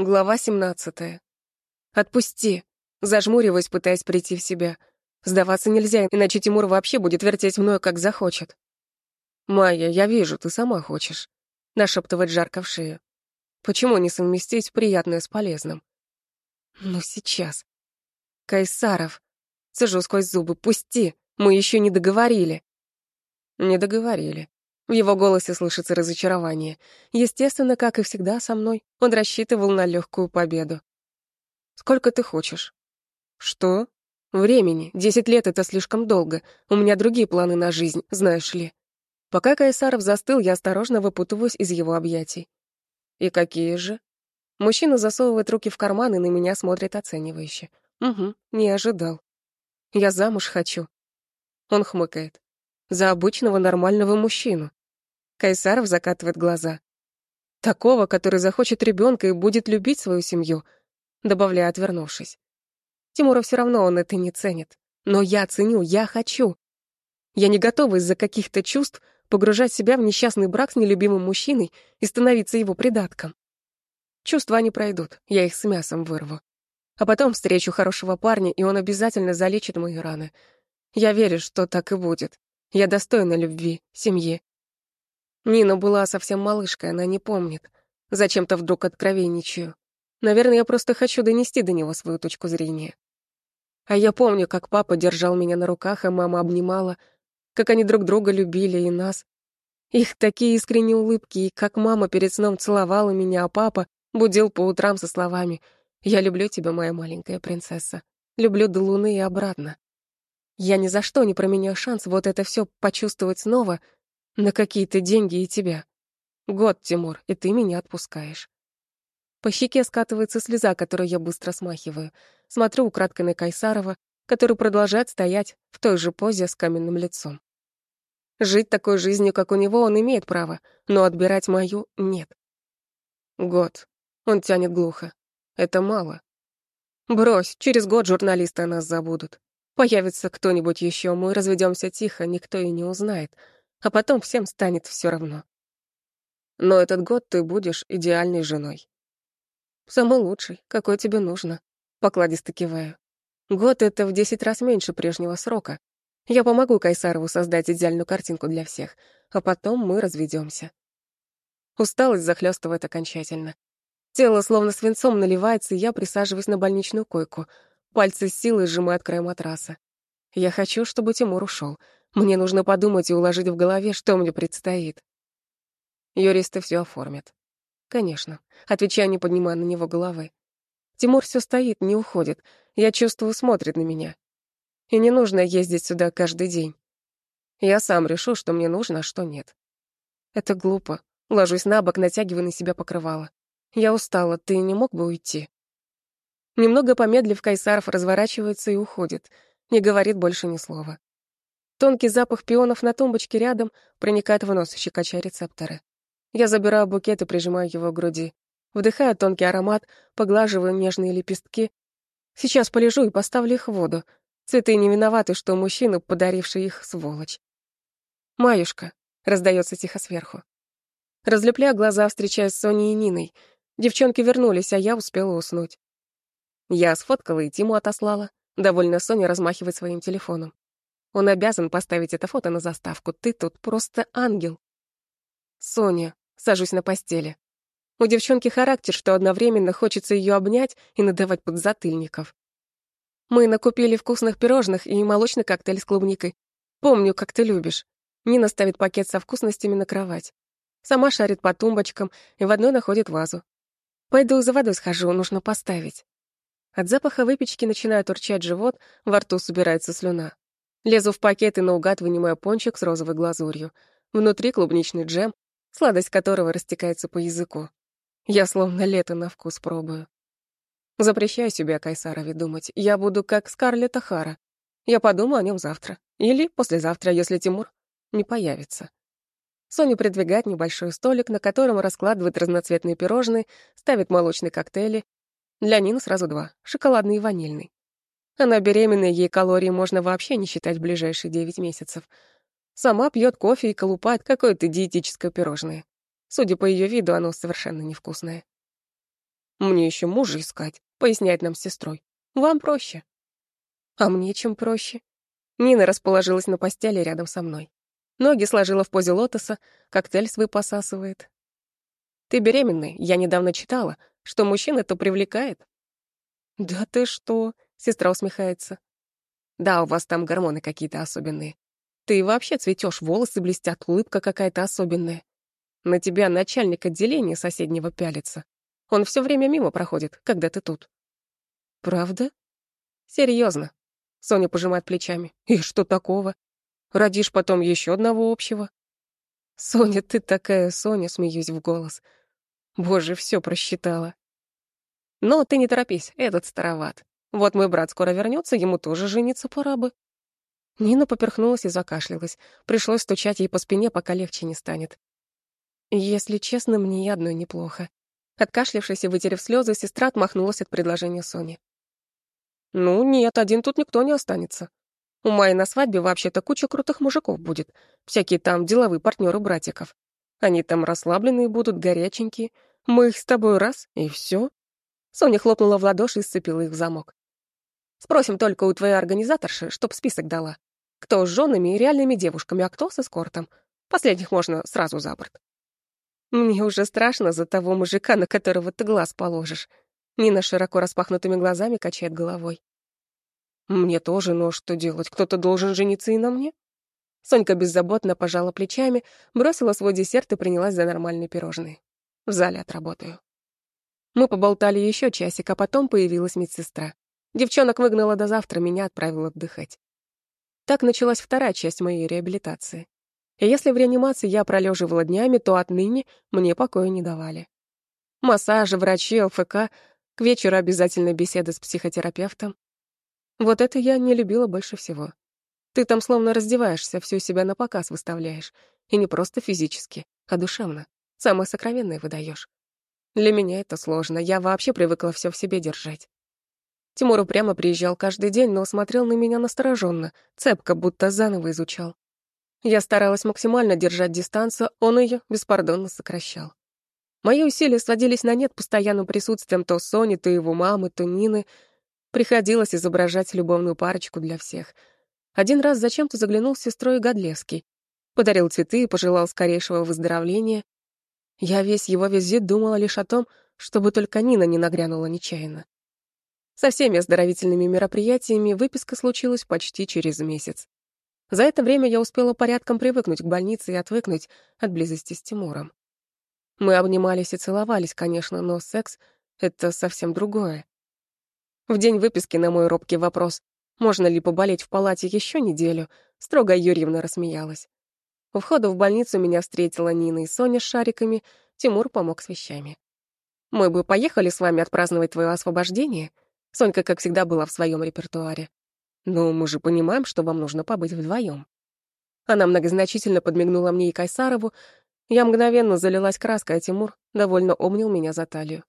Глава 17. Отпусти. Зажмуриваясь, пытаясь прийти в себя. Сдаваться нельзя, иначе Тимур вообще будет вертеть мною, как захочет. «Майя, я вижу, ты сама хочешь», — нашептывать жарко в шею. «Почему не совместить приятное с полезным?» «Ну, сейчас». «Кайсаров». Сажу сквозь зубы. «Пусти, мы еще не договорили». «Не договорили», в его голосе слышится разочарование. Естественно, как и всегда со мной, он рассчитывал на легкую победу. «Сколько ты хочешь?» «Что?» «Времени. Десять лет — это слишком долго. У меня другие планы на жизнь, знаешь ли». Пока Кайсаров застыл, я осторожно выпутываюсь из его объятий. «И какие же?» Мужчина засовывает руки в карман и на меня смотрит оценивающе. «Угу, не ожидал. Я замуж хочу». Он хмыкает. «За обычного нормального мужчину. Кайсаров закатывает глаза. Такого, который захочет ребенка и будет любить свою семью, добавляя, отвернувшись. Тимура все равно он это не ценит. Но я ценю, я хочу. Я не готова из-за каких-то чувств погружать себя в несчастный брак с нелюбимым мужчиной и становиться его придатком. Чувства не пройдут, я их с мясом вырву. А потом встречу хорошего парня, и он обязательно залечит мои раны. Я верю, что так и будет. Я достойна любви, семьи Нина была совсем малышкой, она не помнит. Зачем-то вдруг откровенничаю. Наверное, я просто хочу донести до него свою точку зрения. А я помню, как папа держал меня на руках, а мама обнимала, как они друг друга любили и нас. Их такие искренние улыбки, и как мама перед сном целовала меня, а папа будил по утрам со словами «Я люблю тебя, моя маленькая принцесса. Люблю до луны и обратно». Я ни за что не променяю шанс вот это все почувствовать снова — на какие-то деньги и тебя. Год, Тимур, и ты меня отпускаешь. По щеке скатывается слеза, которую я быстро смахиваю. Смотрю украдкой на Кайсарова, который продолжает стоять в той же позе с каменным лицом. Жить такой жизнью, как у него, он имеет право, но отбирать мою — нет. Год. Он тянет глухо. Это мало. Брось, через год журналисты о нас забудут. Появится кто-нибудь еще, мы разведемся тихо, никто и не узнает — а потом всем станет все равно. Но этот год ты будешь идеальной женой. Самый лучший, какой тебе нужно. Покладисто киваю. Год — это в десять раз меньше прежнего срока. Я помогу Кайсарову создать идеальную картинку для всех, а потом мы разведемся. Усталость захлестывает окончательно. Тело словно свинцом наливается, и я присаживаюсь на больничную койку. Пальцы с силой сжимают край матраса. Я хочу, чтобы Тимур ушел. Мне нужно подумать и уложить в голове, что мне предстоит. Юристы все оформят. Конечно. Отвечаю, не поднимая на него головы. Тимур все стоит, не уходит. Я чувствую, смотрит на меня. И не нужно ездить сюда каждый день. Я сам решу, что мне нужно, а что нет. Это глупо. Ложусь на бок, натягивая на себя покрывало. Я устала, ты не мог бы уйти? Немного помедлив, Кайсаров разворачивается и уходит. Не говорит больше ни слова. Тонкий запах пионов на тумбочке рядом проникает в нос, щекоча рецепторы. Я забираю букет и прижимаю его к груди. Вдыхаю тонкий аромат, поглаживаю нежные лепестки. Сейчас полежу и поставлю их в воду. Цветы не виноваты, что мужчина, подаривший их, сволочь. «Маюшка», — раздается тихо сверху. Разлепляю глаза, встречаясь с Соней и Ниной. Девчонки вернулись, а я успела уснуть. Я сфоткала и Тиму отослала. Довольно Соня размахивает своим телефоном. Он обязан поставить это фото на заставку. Ты тут просто ангел. Соня, сажусь на постели. У девчонки характер, что одновременно хочется ее обнять и надавать подзатыльников. Мы накупили вкусных пирожных и молочный коктейль с клубникой. Помню, как ты любишь. Нина ставит пакет со вкусностями на кровать. Сама шарит по тумбочкам и в одной находит вазу. Пойду за водой схожу, нужно поставить. От запаха выпечки начинает урчать живот, во рту собирается слюна. Лезу в пакет и наугад вынимаю пончик с розовой глазурью. Внутри клубничный джем, сладость которого растекается по языку. Я словно лето на вкус пробую. Запрещаю себе о Кайсарове думать. Я буду как Скарлетт Ахара. Я подумаю о нем завтра. Или послезавтра, если Тимур не появится. Соня придвигает небольшой столик, на котором раскладывает разноцветные пирожные, ставит молочные коктейли. Для Нины сразу два — шоколадный и ванильный. Она беременная, ей калорий можно вообще не считать в ближайшие девять месяцев. Сама пьет кофе и колупает какое-то диетическое пирожное. Судя по ее виду, оно совершенно невкусное. Мне еще мужа искать, поясняет нам с сестрой. Вам проще. А мне чем проще? Нина расположилась на постели рядом со мной. Ноги сложила в позе лотоса, коктейль свой посасывает. Ты беременный, я недавно читала, что мужчин это привлекает. Да ты что? Сестра усмехается. Да, у вас там гормоны какие-то особенные. Ты вообще цветешь, волосы блестят, улыбка какая-то особенная. На тебя начальник отделения соседнего пялится. Он все время мимо проходит, когда ты тут. Правда? Серьезно. Соня пожимает плечами. И что такого? Родишь потом еще одного общего. Соня, ты такая, Соня, смеюсь в голос. Боже, все просчитала. Но ты не торопись, этот староват. Вот мой брат скоро вернется, ему тоже жениться пора бы. Нина поперхнулась и закашлялась. Пришлось стучать ей по спине, пока легче не станет. Если честно, мне и одной неплохо. Откашлявшись и вытерев слезы, сестра отмахнулась от предложения Сони. «Ну нет, один тут никто не останется. У Майи на свадьбе вообще-то куча крутых мужиков будет. Всякие там деловые партнеры братиков. Они там расслабленные будут, горяченькие. Мы их с тобой раз, и все. Соня хлопнула в ладоши и сцепила их в замок. Спросим только у твоей организаторши, чтоб список дала. Кто с женами и реальными девушками, а кто с эскортом. Последних можно сразу за борт. Мне уже страшно за того мужика, на которого ты глаз положишь. Нина широко распахнутыми глазами качает головой. Мне тоже, но что делать? Кто-то должен жениться и на мне? Сонька беззаботно пожала плечами, бросила свой десерт и принялась за нормальные пирожные. В зале отработаю. Мы поболтали еще часик, а потом появилась медсестра. Девчонок выгнала до завтра, меня отправила отдыхать. Так началась вторая часть моей реабилитации. И если в реанимации я пролеживала днями, то отныне мне покоя не давали. Массажи, врачи, ЛФК, к вечеру обязательно беседа с психотерапевтом. Вот это я не любила больше всего. Ты там словно раздеваешься, всю себя на показ выставляешь. И не просто физически, а душевно. Самое сокровенное выдаешь. Для меня это сложно, я вообще привыкла все в себе держать. Тимур упрямо приезжал каждый день, но смотрел на меня настороженно, цепко, будто заново изучал. Я старалась максимально держать дистанцию, он ее беспардонно сокращал. Мои усилия сводились на нет постоянным присутствием то Сони, то его мамы, то Нины. Приходилось изображать любовную парочку для всех. Один раз зачем-то заглянул с сестрой Годлевский. Подарил цветы и пожелал скорейшего выздоровления. Я весь его визит думала лишь о том, чтобы только Нина не нагрянула нечаянно. Со всеми оздоровительными мероприятиями выписка случилась почти через месяц. За это время я успела порядком привыкнуть к больнице и отвыкнуть от близости с Тимуром. Мы обнимались и целовались, конечно, но секс — это совсем другое. В день выписки на мой робкий вопрос, можно ли поболеть в палате еще неделю, строго Юрьевна рассмеялась. У входа в больницу меня встретила Нина и Соня с шариками, Тимур помог с вещами. «Мы бы поехали с вами отпраздновать твое освобождение?» Сонька, как всегда, была в своем репертуаре. «Но мы же понимаем, что вам нужно побыть вдвоем. Она многозначительно подмигнула мне и Кайсарову. Я мгновенно залилась краской, а Тимур довольно обнял меня за талию.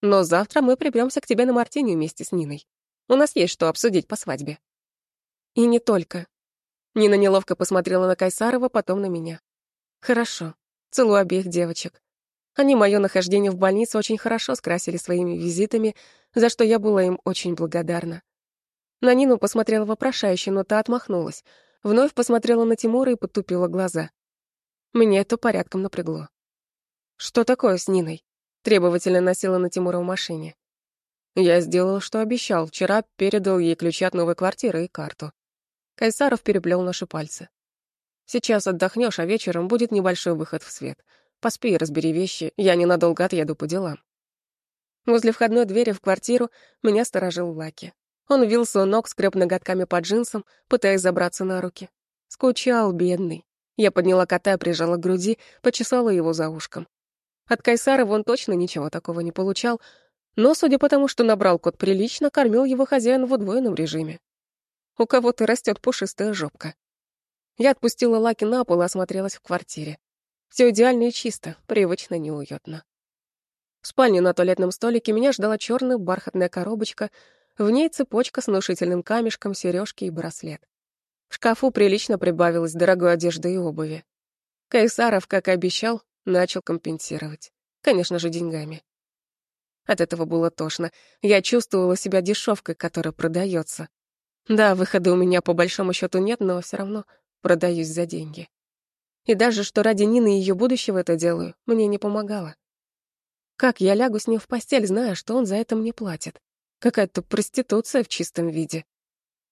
«Но завтра мы припремся к тебе на Мартине вместе с Ниной. У нас есть что обсудить по свадьбе». «И не только». Нина неловко посмотрела на Кайсарова, потом на меня. «Хорошо. Целую обеих девочек. Они мое нахождение в больнице очень хорошо скрасили своими визитами, за что я была им очень благодарна. На Нину посмотрела вопрошающе, но та отмахнулась. Вновь посмотрела на Тимура и подтупила глаза. Меня это порядком напрягло. «Что такое с Ниной?» Требовательно носила на Тимура в машине. Я сделал, что обещал. Вчера передал ей ключи от новой квартиры и карту. Кайсаров переплел наши пальцы. Сейчас отдохнешь, а вечером будет небольшой выход в свет. Поспи и разбери вещи, я ненадолго отъеду по делам. Возле входной двери в квартиру меня сторожил Лаки. Он вился у ног, скреб ноготками по джинсам, пытаясь забраться на руки. Скучал, бедный. Я подняла кота, прижала к груди, почесала его за ушком. От Кайсара он точно ничего такого не получал, но, судя по тому, что набрал кот прилично, кормил его хозяин в удвоенном режиме. У кого-то растет пушистая жопка. Я отпустила Лаки на пол и осмотрелась в квартире. Все идеально и чисто, привычно неуютно. В спальне на туалетном столике меня ждала черная бархатная коробочка — в ней цепочка с внушительным камешком, сережки и браслет. В шкафу прилично прибавилось дорогой одежды и обуви. Кайсаров, как и обещал, начал компенсировать. Конечно же, деньгами. От этого было тошно. Я чувствовала себя дешевкой, которая продается. Да, выхода у меня по большому счету нет, но все равно продаюсь за деньги. И даже что ради Нины и ее будущего это делаю, мне не помогало. Как я лягу с ним в постель, зная, что он за это мне платит? Какая-то проституция в чистом виде.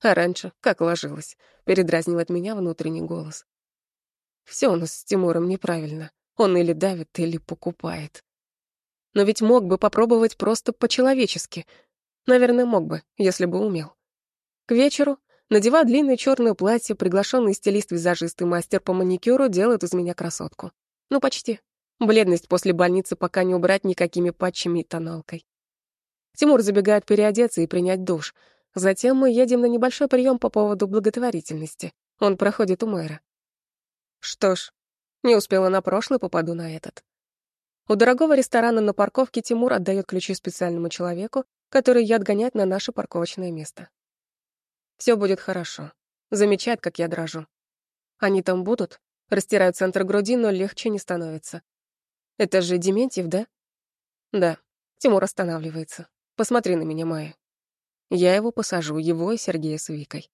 А раньше, как ложилась, передразнивает меня внутренний голос. Все у нас с Тимуром неправильно. Он или давит, или покупает. Но ведь мог бы попробовать просто по-человечески. Наверное, мог бы, если бы умел. К вечеру, надевая длинное черное платье, приглашенный стилист-визажист и мастер по маникюру делают из меня красотку. Ну, почти. Бледность после больницы пока не убрать никакими патчами и тоналкой. Тимур забегает переодеться и принять душ. Затем мы едем на небольшой прием по поводу благотворительности. Он проходит у мэра. Что ж, не успела на прошлый, попаду на этот. У дорогого ресторана на парковке Тимур отдает ключи специальному человеку, который я отгоняет на наше парковочное место. Все будет хорошо. Замечает, как я дрожу. Они там будут? Растираю центр груди, но легче не становится. Это же Дементьев, да? Да. Тимур останавливается. Посмотри на меня, Майя. Я его посажу, его и Сергея с Викой.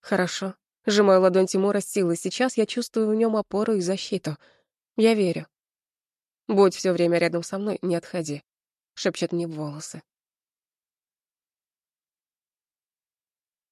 Хорошо. Сжимаю ладонь Тимура с силой. Сейчас я чувствую в нем опору и защиту. Я верю. Будь все время рядом со мной, не отходи. Шепчет мне в волосы.